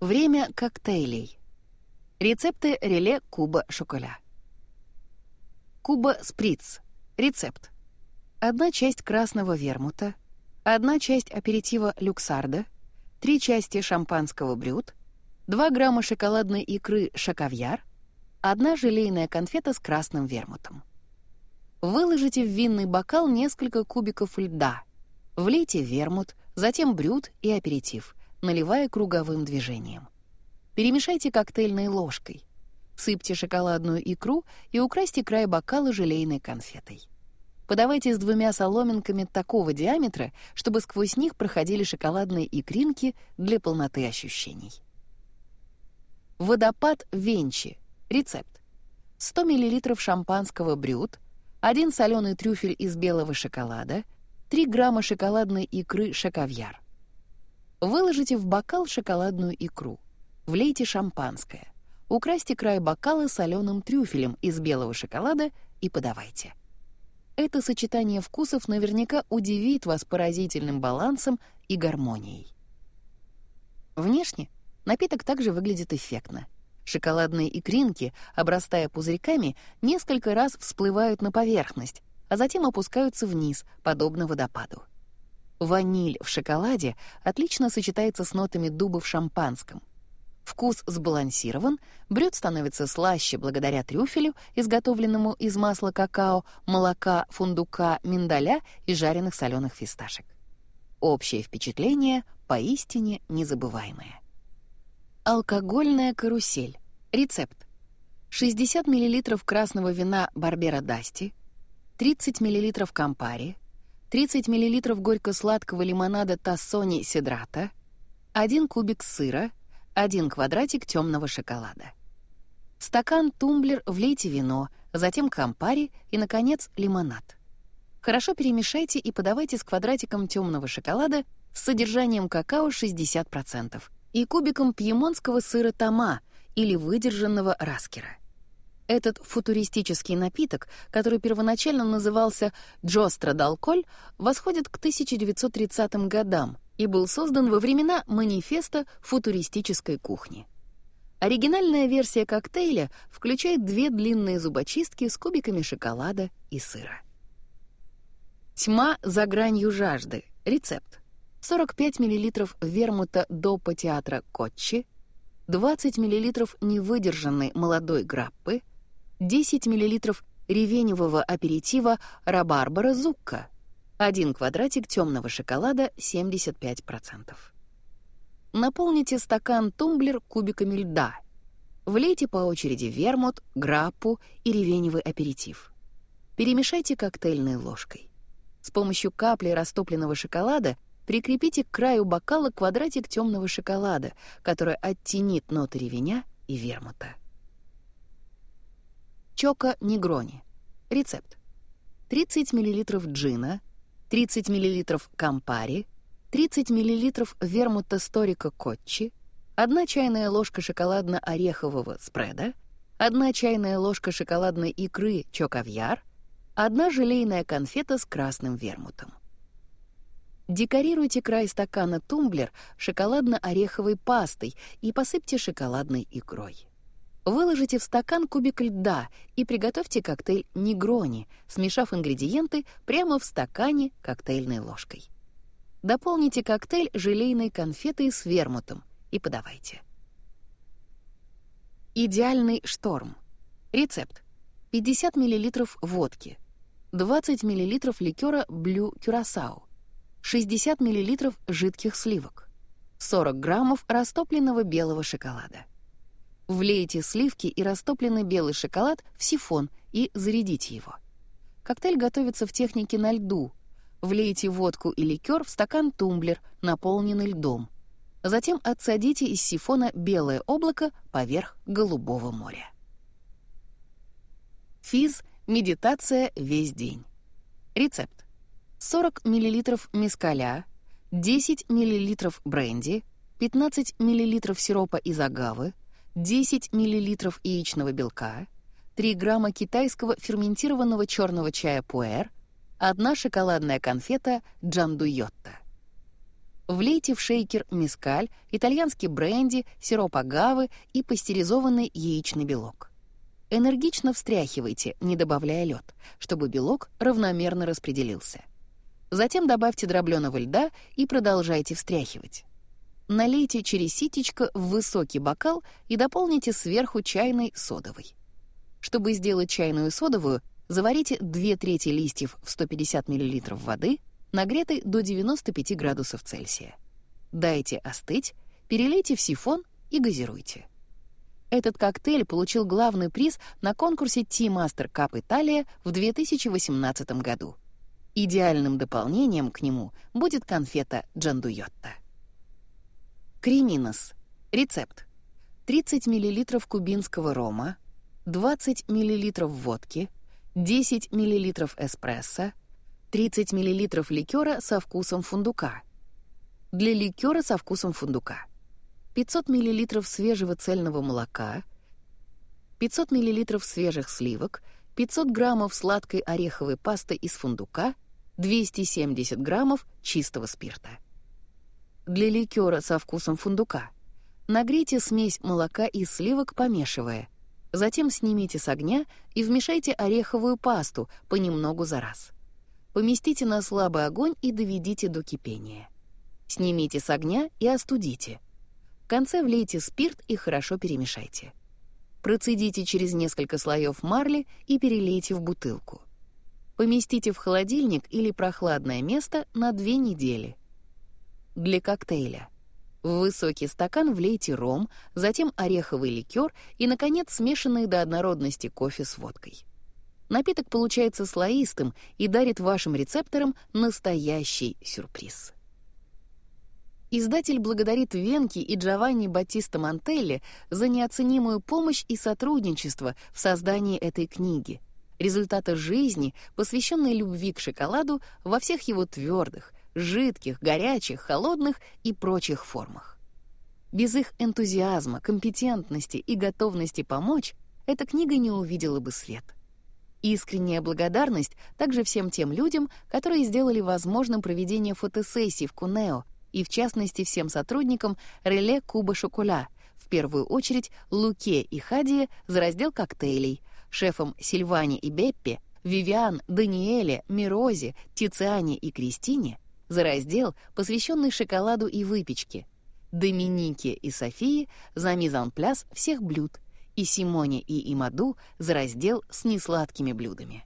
Время коктейлей. Рецепты реле Куба Шоколя. Куба Сприц. Рецепт. Одна часть красного вермута, одна часть аперитива люксарда, три части шампанского брют, 2 грамма шоколадной икры шаковьяр, одна желейная конфета с красным вермутом. Выложите в винный бокал несколько кубиков льда. Влейте вермут, затем брют и аперитив, наливая круговым движением. Перемешайте коктейльной ложкой. Всыпьте шоколадную икру и украсьте край бокала желейной конфетой. Подавайте с двумя соломинками такого диаметра, чтобы сквозь них проходили шоколадные икринки для полноты ощущений. Водопад Венчи. Рецепт. 100 мл шампанского брют, 1 соленый трюфель из белого шоколада, 3 грамма шоколадной икры шаковьяр. Выложите в бокал шоколадную икру. Влейте шампанское. Украсьте край бокала соленым трюфелем из белого шоколада и подавайте. Это сочетание вкусов наверняка удивит вас поразительным балансом и гармонией. Внешне напиток также выглядит эффектно — Шоколадные икринки, обрастая пузырьками, несколько раз всплывают на поверхность, а затем опускаются вниз, подобно водопаду. Ваниль в шоколаде отлично сочетается с нотами дуба в шампанском. Вкус сбалансирован, брюд становится слаще благодаря трюфелю, изготовленному из масла какао, молока, фундука, миндаля и жареных соленых фисташек. Общее впечатление поистине незабываемое. Алкогольная карусель. Рецепт. 60 мл красного вина Барбера Дасти, 30 мл Кампари, 30 мл горько-сладкого лимонада Тассони Сидрата, 1 кубик сыра, 1 квадратик темного шоколада. В стакан тумблер влейте вино, затем кампари и, наконец, лимонад. Хорошо перемешайте и подавайте с квадратиком темного шоколада с содержанием какао 60%, и кубиком пьемонтского сыра тома или выдержанного раскера. Этот футуристический напиток, который первоначально назывался «Джостро d'Alcool», восходит к 1930 годам и был создан во времена манифеста футуристической кухни. Оригинальная версия коктейля включает две длинные зубочистки с кубиками шоколада и сыра. Тьма за гранью жажды. Рецепт. 45 мл вермута допа театра Коччи, 20 мл невыдержанной молодой граппы, 10 мл ревеневого аперитива рабарбара зукка, 1 квадратик темного шоколада 75%. Наполните стакан-тумблер кубиками льда. Влейте по очереди вермут, граппу и ревеневый аперитив. Перемешайте коктейльной ложкой. С помощью капли растопленного шоколада — Прикрепите к краю бокала квадратик темного шоколада, который оттенит ноты ревеня и вермута. Чока Негрони. Рецепт. 30 мл джина, 30 мл кампари, 30 мл вермута сторика котчи, 1 чайная ложка шоколадно-орехового спреда, 1 чайная ложка шоколадной икры чокавьяр, 1 желейная конфета с красным вермутом. Декорируйте край стакана тумблер шоколадно-ореховой пастой и посыпьте шоколадной икрой. Выложите в стакан кубик льда и приготовьте коктейль негрони, смешав ингредиенты прямо в стакане коктейльной ложкой. Дополните коктейль желейной конфетой с вермутом и подавайте. Идеальный шторм. Рецепт. 50 мл водки, 20 мл ликера Блю Кюрасау, 60 мл жидких сливок, 40 граммов растопленного белого шоколада. Влейте сливки и растопленный белый шоколад в сифон и зарядите его. Коктейль готовится в технике на льду. Влейте водку и ликер в стакан-тумблер, наполненный льдом. Затем отсадите из сифона белое облако поверх голубого моря. Физ «Медитация весь день». Рецепт. 40 мл мескаля, 10 мл бренди, 15 мл сиропа из агавы, 10 мл яичного белка, 3 грамма китайского ферментированного черного чая пуэр, 1 шоколадная конфета джандуйотта. Влейте в шейкер мискаль, итальянский бренди, сироп агавы и пастеризованный яичный белок. Энергично встряхивайте, не добавляя лед, чтобы белок равномерно распределился. Затем добавьте дробленого льда и продолжайте встряхивать. Налейте через ситечко в высокий бокал и дополните сверху чайной содовой. Чтобы сделать чайную содовую, заварите 2 трети листьев в 150 мл воды, нагретой до 95 градусов Цельсия. Дайте остыть, перелейте в сифон и газируйте. Этот коктейль получил главный приз на конкурсе Tea Master Cup Италия в 2018 году. Идеальным дополнением к нему будет конфета Джандуйотта. Креминос. Рецепт. 30 мл кубинского рома, 20 мл водки, 10 мл эспрессо, 30 мл ликера со вкусом фундука. Для ликера со вкусом фундука. 500 мл свежего цельного молока, 500 мл свежих сливок, 500 граммов сладкой ореховой пасты из фундука, 270 граммов чистого спирта для ликера со вкусом фундука. Нагрейте смесь молока и сливок, помешивая. Затем снимите с огня и вмешайте ореховую пасту понемногу за раз. Поместите на слабый огонь и доведите до кипения. Снимите с огня и остудите. В конце влейте спирт и хорошо перемешайте. Процедите через несколько слоев марли и перелейте в бутылку. Поместите в холодильник или прохладное место на 2 недели для коктейля. В высокий стакан влейте ром, затем ореховый ликер и, наконец, смешанный до однородности кофе с водкой. Напиток получается слоистым и дарит вашим рецепторам настоящий сюрприз. Издатель благодарит Венки и Джованни Батиста Мантелли за неоценимую помощь и сотрудничество в создании этой книги, результата жизни, посвященной любви к шоколаду во всех его твердых, жидких, горячих, холодных и прочих формах. Без их энтузиазма, компетентности и готовности помочь эта книга не увидела бы свет. Искренняя благодарность также всем тем людям, которые сделали возможным проведение фотосессий в Кунео, и в частности всем сотрудникам Реле Куба Шоколя, в первую очередь Луке и Хадие за раздел коктейлей, шефам Сильване и Беппе, Вивиан, Даниэле, Мирозе, Тициане и Кристине — за раздел, посвященный шоколаду и выпечке, Доминике и Софии за мизан-пляс всех блюд и Симоне и Имаду за раздел с несладкими блюдами.